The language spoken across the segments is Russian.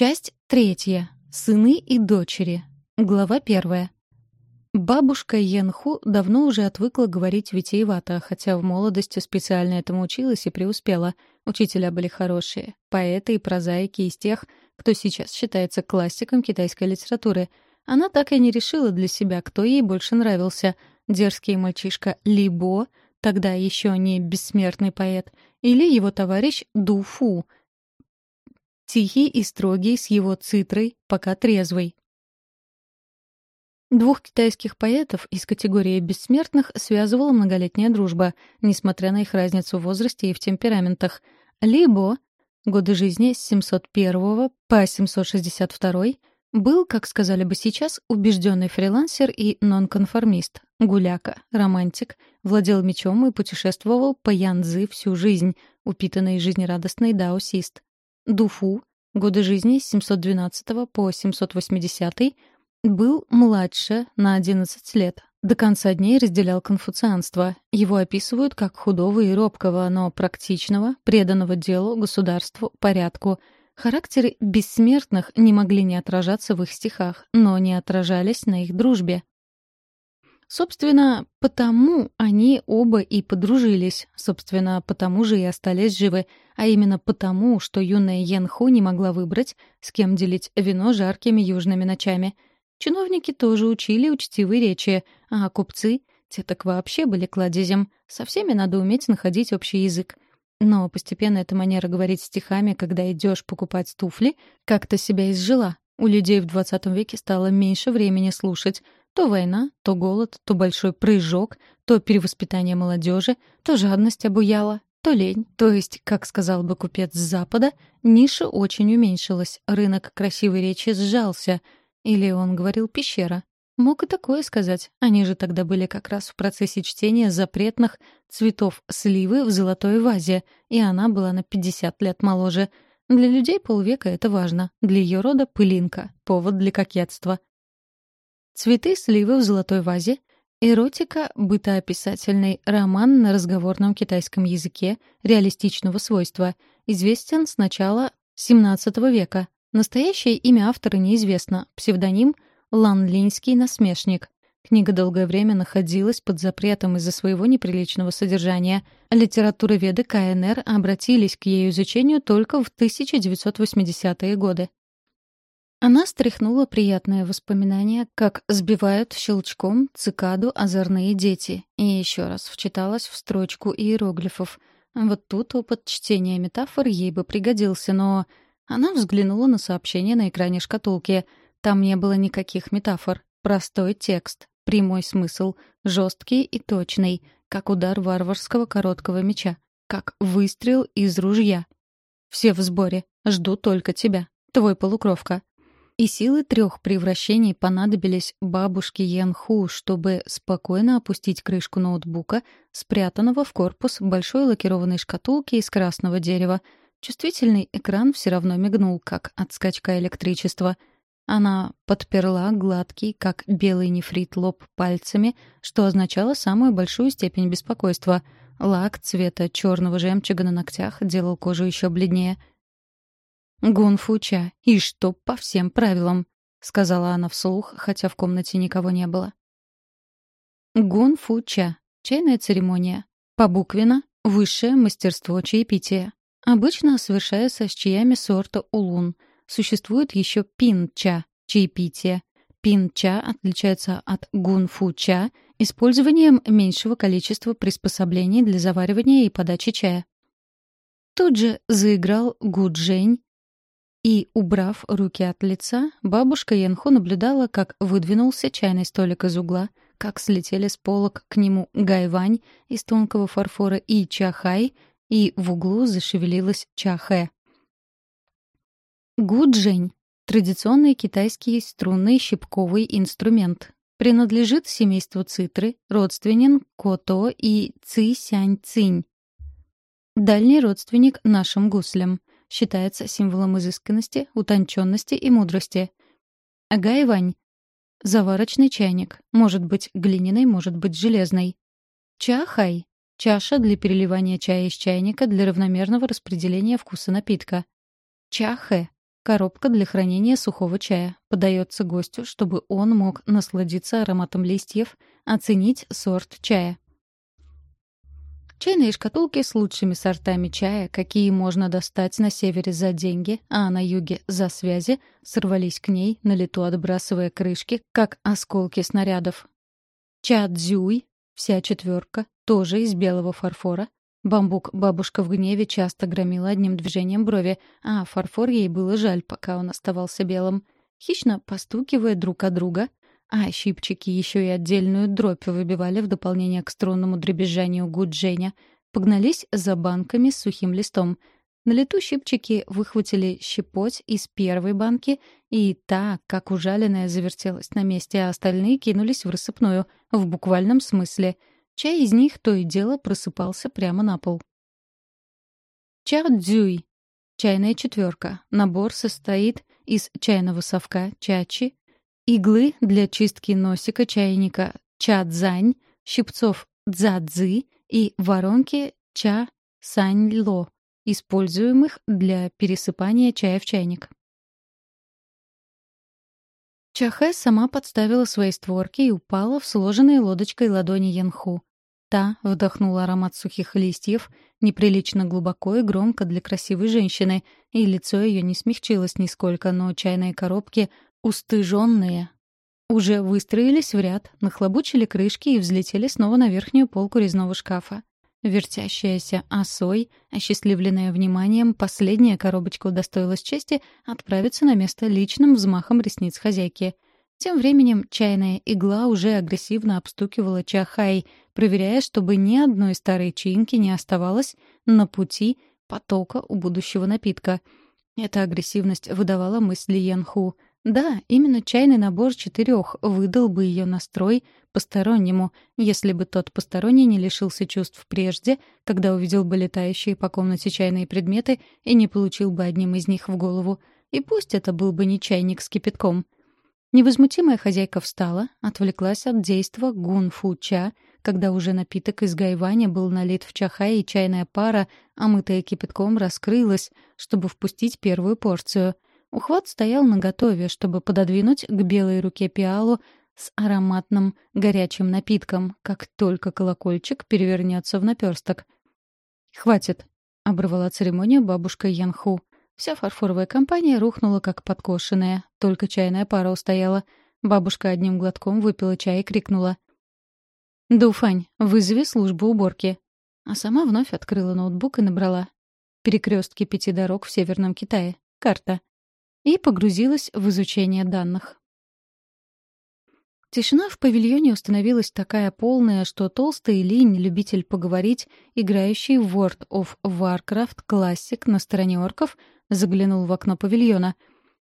Часть третья. Сыны и дочери. Глава первая. Бабушка Йенху давно уже отвыкла говорить витиевато, хотя в молодости специально этому училась и преуспела. Учителя были хорошие, поэты и прозаики из тех, кто сейчас считается классиком китайской литературы. Она так и не решила для себя, кто ей больше нравился — дерзкий мальчишка Либо, тогда еще не бессмертный поэт, или его товарищ Ду Фу — тихий и строгий с его цитрой, пока трезвый. Двух китайских поэтов из категории бессмертных связывала многолетняя дружба, несмотря на их разницу в возрасте и в темпераментах. Либо годы жизни с 701 по 762 был, как сказали бы сейчас, убежденный фрилансер и нонконформист, гуляка, романтик, владел мечом и путешествовал по Янцзы всю жизнь, упитанный жизнерадостный даосист. Дуфу, годы жизни с 712 по 780, был младше на 11 лет. До конца дней разделял конфуцианство. Его описывают как худого и робкого, но практичного, преданного делу, государству, порядку. Характеры бессмертных не могли не отражаться в их стихах, но не отражались на их дружбе. Собственно, потому они оба и подружились, собственно, потому же и остались живы, а именно потому, что юная Йенху не могла выбрать, с кем делить вино жаркими южными ночами. Чиновники тоже учили учтивые речи, а купцы, те так вообще были кладезем, со всеми надо уметь находить общий язык. Но постепенно эта манера говорить стихами, когда идешь покупать туфли, как-то себя изжила. У людей в 20 веке стало меньше времени слушать — то война, то голод, то большой прыжок, то перевоспитание молодежи, то жадность обуяла, то лень. То есть, как сказал бы купец с Запада, ниша очень уменьшилась, рынок красивой речи сжался. Или он говорил «пещера». Мог и такое сказать. Они же тогда были как раз в процессе чтения запретных цветов сливы в золотой вазе, и она была на 50 лет моложе. Для людей полвека это важно, для ее рода — пылинка, повод для кокетства. Цветы сливы в золотой вазе, эротика, бытоописательный роман на разговорном китайском языке реалистичного свойства, известен с начала XVII века. Настоящее имя автора неизвестно, псевдоним — Ланлинский насмешник. Книга долгое время находилась под запретом из-за своего неприличного содержания. Литературоведы КНР обратились к ее изучению только в 1980-е годы. Она стряхнула приятное воспоминание, как сбивают щелчком цикаду озорные дети, и еще раз вчиталась в строчку иероглифов. Вот тут опыт чтения метафор ей бы пригодился, но... Она взглянула на сообщение на экране шкатулки. Там не было никаких метафор. Простой текст, прямой смысл, жесткий и точный, как удар варварского короткого меча, как выстрел из ружья. «Все в сборе. Жду только тебя. Твой полукровка». И силы трех превращений понадобились бабушке Янху, чтобы спокойно опустить крышку ноутбука, спрятанного в корпус большой лакированной шкатулки из красного дерева. Чувствительный экран все равно мигнул, как от скачка электричества. Она подперла гладкий, как белый нефрит, лоб пальцами, что означало самую большую степень беспокойства. Лак цвета черного жемчуга на ногтях делал кожу еще бледнее — «Гунфуча, и чтоб по всем правилам», — сказала она вслух, хотя в комнате никого не было. Гунфуча — чайная церемония. Побуквенно — высшее мастерство чаепития. Обычно совершается с чаями сорта улун. Существует еще пин-ча — чаепитие. Пин-ча отличается от гунфу-ча использованием меньшего количества приспособлений для заваривания и подачи чая. Тут же заиграл гуджень, и, убрав руки от лица, бабушка Янхо наблюдала, как выдвинулся чайный столик из угла, как слетели с полок к нему гайвань из тонкого фарфора и чахай, и в углу зашевелилась чахэ. Гуджень — традиционный китайский струнный щипковый инструмент. Принадлежит семейству цитры, родственен кото и ци-сянь-цинь. Дальний родственник нашим гуслям — считается символом изысканности, утонченности и мудрости. Гайвань — заварочный чайник, может быть глиняный, может быть железный. Чахай — чаша для переливания чая из чайника для равномерного распределения вкуса напитка. Чахэ Коробка для хранения сухого чая. Подается гостю, чтобы он мог насладиться ароматом листьев, оценить сорт чая. Чайные шкатулки с лучшими сортами чая, какие можно достать на севере за деньги, а на юге за связи, сорвались к ней, на лету отбрасывая крышки, как осколки снарядов. Чадзюй, вся четверка, тоже из белого фарфора. Бамбук бабушка в гневе часто громила одним движением брови, а фарфор ей было жаль, пока он оставался белым. Хищно постукивая друг о друга, а щипчики еще и отдельную дробь выбивали в дополнение к струнному дребезжанию гудженя. Погнались за банками с сухим листом. На лету щипчики выхватили щепоть из первой банки, и та, как ужаленная, завертелась на месте, а остальные кинулись в рассыпную, в буквальном смысле. Чай из них то и дело просыпался прямо на пол. Чардзюй. Чайная четверка. Набор состоит из чайного совка чачи, иглы для чистки носика чайника ча-дзань, щипцов дза-дзы и воронки ча-сань-ло, используемых для пересыпания чая в чайник. Чахэ сама подставила свои створки и упала в сложенные лодочкой ладони Янху. Та вдохнула аромат сухих листьев, неприлично глубоко и громко для красивой женщины, и лицо ее не смягчилось нисколько, но чайные коробки Устыженные уже выстроились в ряд, нахлобучили крышки и взлетели снова на верхнюю полку резного шкафа. Вертящаяся осой, осчастливленная вниманием, последняя коробочка удостоилась чести отправиться на место личным взмахом ресниц хозяйки. Тем временем чайная игла уже агрессивно обстукивала чахай, проверяя, чтобы ни одной старой чинки не оставалось на пути потока у будущего напитка. Эта агрессивность выдавала мысли Янху — да, именно чайный набор четырех выдал бы ее настрой постороннему, если бы тот посторонний не лишился чувств прежде, когда увидел бы летающие по комнате чайные предметы и не получил бы одним из них в голову. И пусть это был бы не чайник с кипятком. Невозмутимая хозяйка встала, отвлеклась от действа гун-фу-ча, когда уже напиток из гайваня был налит в чахай, и чайная пара, омытая кипятком, раскрылась, чтобы впустить первую порцию — Ухват стоял наготове, чтобы пододвинуть к белой руке пиалу с ароматным горячим напитком, как только колокольчик перевернется в наперсток. «Хватит», — оборвала церемонию бабушка Янху. Вся фарфоровая компания рухнула, как подкошенная, только чайная пара устояла. Бабушка одним глотком выпила чай и крикнула. «Дуфань, вызови службу уборки». А сама вновь открыла ноутбук и набрала. «Перекрестки пяти дорог в Северном Китае. Карта и погрузилась в изучение данных. Тишина в павильоне установилась такая полная, что толстый линь, любитель поговорить, играющий в World of Warcraft Classic на стороне орков, заглянул в окно павильона.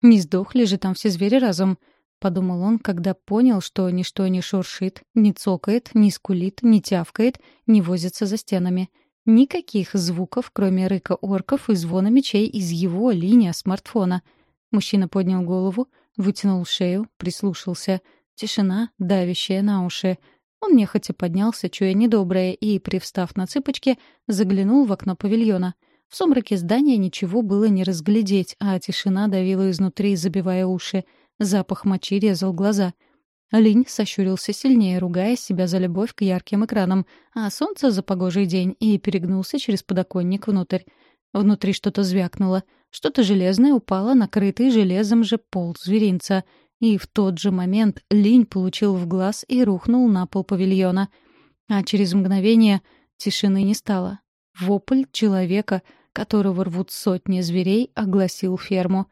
«Не сдохли же там все звери разом», — подумал он, когда понял, что ничто не шуршит, не цокает, не скулит, не тявкает, не возится за стенами. Никаких звуков, кроме рыка орков и звона мечей из его линия смартфона — Мужчина поднял голову, вытянул шею, прислушался. Тишина, давящая на уши. Он нехотя поднялся, чуя недоброе, и, привстав на цыпочки, заглянул в окно павильона. В сумраке здания ничего было не разглядеть, а тишина давила изнутри, забивая уши. Запах мочи резал глаза. Линь сощурился сильнее, ругая себя за любовь к ярким экранам, а солнце за погожий день, и перегнулся через подоконник внутрь. Внутри что-то звякнуло. Что-то железное упало на крытый железом же пол зверинца. И в тот же момент линь получил в глаз и рухнул на пол павильона. А через мгновение тишины не стало. Вопль человека, которого рвут сотни зверей, огласил ферму.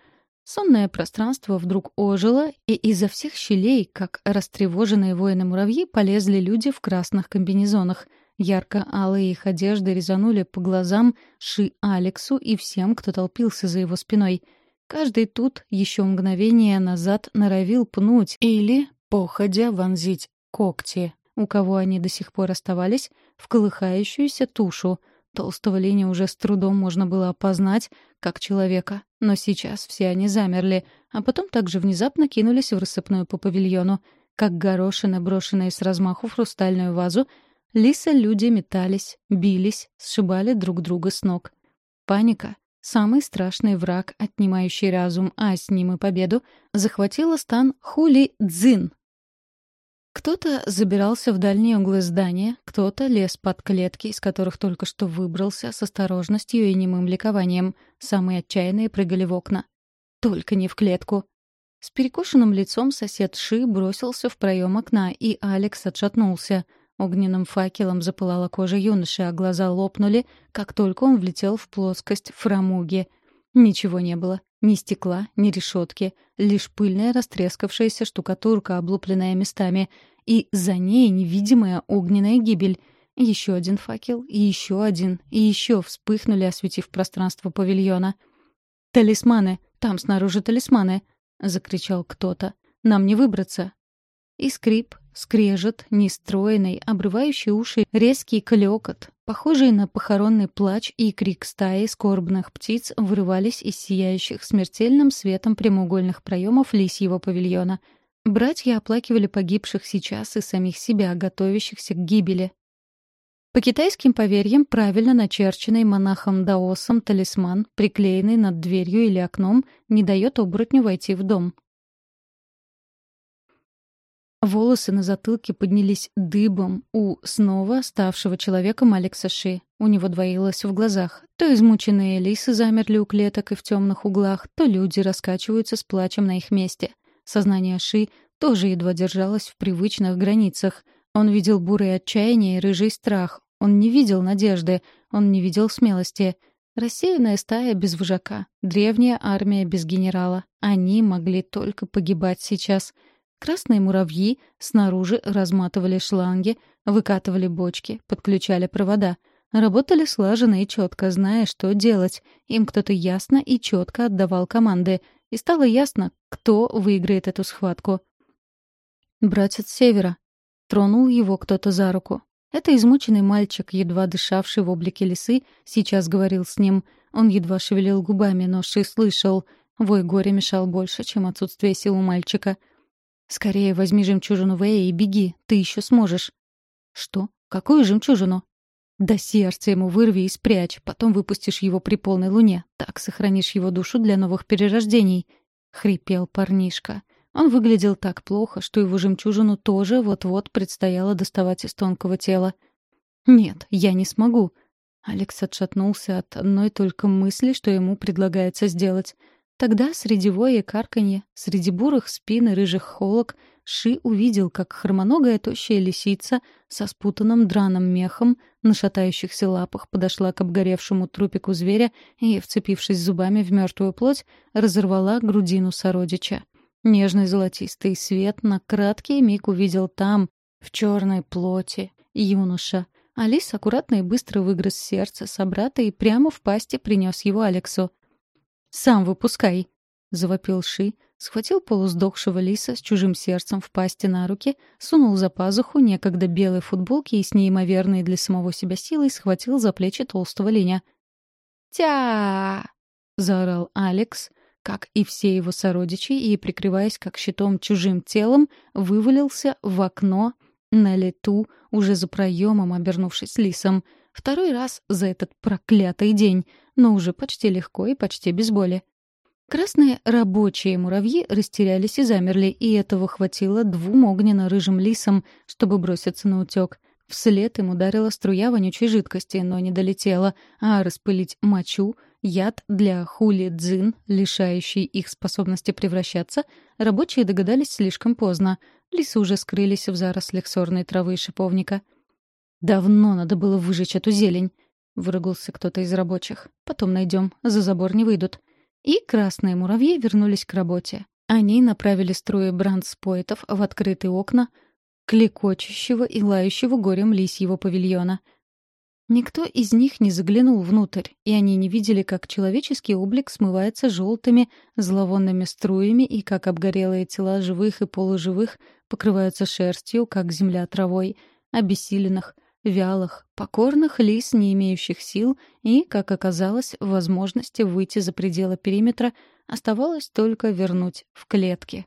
Сонное пространство вдруг ожило, и изо всех щелей, как растревоженные воины-муравьи, полезли люди в красных комбинезонах — Ярко-алые их одежды резанули по глазам Ши Алексу и всем, кто толпился за его спиной. Каждый тут еще мгновение назад норовил пнуть или, походя, вонзить когти, у кого они до сих пор оставались, в колыхающуюся тушу. Толстого линия уже с трудом можно было опознать, как человека. Но сейчас все они замерли, а потом также внезапно кинулись в рассыпную по павильону. Как горошины, брошенные с размаху в хрустальную вазу, Лиса люди метались, бились, сшибали друг друга с ног. Паника, Самый страшный враг, отнимающий разум, а с ним и победу, захватила стан Хули-Дзин. Кто-то забирался в дальние углы здания, кто-то лез под клетки, из которых только что выбрался с осторожностью и немым ликованием. Самые отчаянные прыгали в окна. Только не в клетку. С перекошенным лицом сосед Ши бросился в проем окна, и Алекс отшатнулся. Огненным факелом запылала кожа юноши, а глаза лопнули, как только он влетел в плоскость фрамуги. Ничего не было. Ни стекла, ни решетки. Лишь пыльная растрескавшаяся штукатурка, облупленная местами. И за ней невидимая огненная гибель. Еще один факел, и еще один, и еще вспыхнули, осветив пространство павильона. «Талисманы! Там снаружи талисманы!» — закричал кто-то. «Нам не выбраться!» И скрип, скрежет, нестроенный, обрывающий уши, резкий клёкот, похожий на похоронный плач и крик стаи скорбных птиц вырывались из сияющих смертельным светом прямоугольных проемов лисьего павильона. Братья оплакивали погибших сейчас и самих себя, готовящихся к гибели. По китайским поверьям, правильно начерченный монахом Даосом талисман, приклеенный над дверью или окном, не дает оборотню войти в дом. Волосы на затылке поднялись дыбом у снова ставшего человеком Алекса Ши. У него двоилось в глазах. То измученные лисы замерли у клеток и в темных углах, то люди раскачиваются с плачем на их месте. Сознание Ши тоже едва держалось в привычных границах — он видел бурое отчаяние и рыжий страх. Он не видел надежды. Он не видел смелости. Рассеянная стая без вожака. Древняя армия без генерала. Они могли только погибать сейчас. Красные муравьи снаружи разматывали шланги, выкатывали бочки, подключали провода. Работали слаженно и четко, зная, что делать. Им кто-то ясно и четко отдавал команды. И стало ясно, кто выиграет эту схватку. «Братец Севера», Тронул его кто-то за руку. Это измученный мальчик, едва дышавший в облике лисы, сейчас говорил с ним. Он едва шевелил губами, но Ши слышал. Вой горя мешал больше, чем отсутствие сил у мальчика. «Скорее возьми жемчужину Вэя и беги, ты еще сможешь». «Что? Какую жемчужину?» «Да сердце ему вырви и спрячь, потом выпустишь его при полной луне. Так сохранишь его душу для новых перерождений», — хрипел парнишка. Он выглядел так плохо, что его жемчужину тоже вот-вот предстояло доставать из тонкого тела. «Нет, я не смогу». Алекс отшатнулся от одной только мысли, что ему предлагается сделать. Тогда среди воя и карканья, среди бурых спин и рыжих холок, Ши увидел, как хромоногая тощая лисица со спутанным драным мехом на шатающихся лапах подошла к обгоревшему трупику зверя и, вцепившись зубами в мертвую плоть, разорвала грудину сородича. Нежный золотистый свет на краткий миг увидел там, в черной плоти, юноша. Алис аккуратно и быстро выгрыз сердце собрата и прямо в пасти принес его Алексу. «Сам выпускай!» — завопил Ши, схватил полусдохшего лиса с чужим сердцем в пасти на руки, сунул за пазуху некогда белой футболки и с неимоверной для самого себя силой схватил за плечи толстого линя. «Тя!» — заорал Алекс, как и все его сородичи, и, прикрываясь как щитом чужим телом, вывалился в окно на лету, уже за проемом, обернувшись лисом. Второй раз за этот проклятый день, но уже почти легко и почти без боли. Красные рабочие муравьи растерялись и замерли, и этого хватило двум огненно-рыжим лисам, чтобы броситься на утёк. Вслед им ударила струя вонючей жидкости, но не долетела, а распылить мочу — Яд для хули-дзин, лишающий их способности превращаться, рабочие догадались слишком поздно. Лисы уже скрылись в зарослях сорной травы и шиповника. «Давно надо было выжечь эту зелень», — выругался кто-то из рабочих. «Потом найдем, за забор не выйдут». И красные муравьи вернулись к работе. Они направили струи брандспойтов в открытые окна клекочущего и лающего горем лисьего павильона — Никто из них не заглянул внутрь, и они не видели, как человеческий облик смывается желтыми, зловонными струями и как обгорелые тела живых и полуживых покрываются шерстью, как земля травой, обессиленных, вялых, покорных лис, не имеющих сил, и, как оказалось, возможности выйти за пределы периметра оставалось только вернуть в клетки.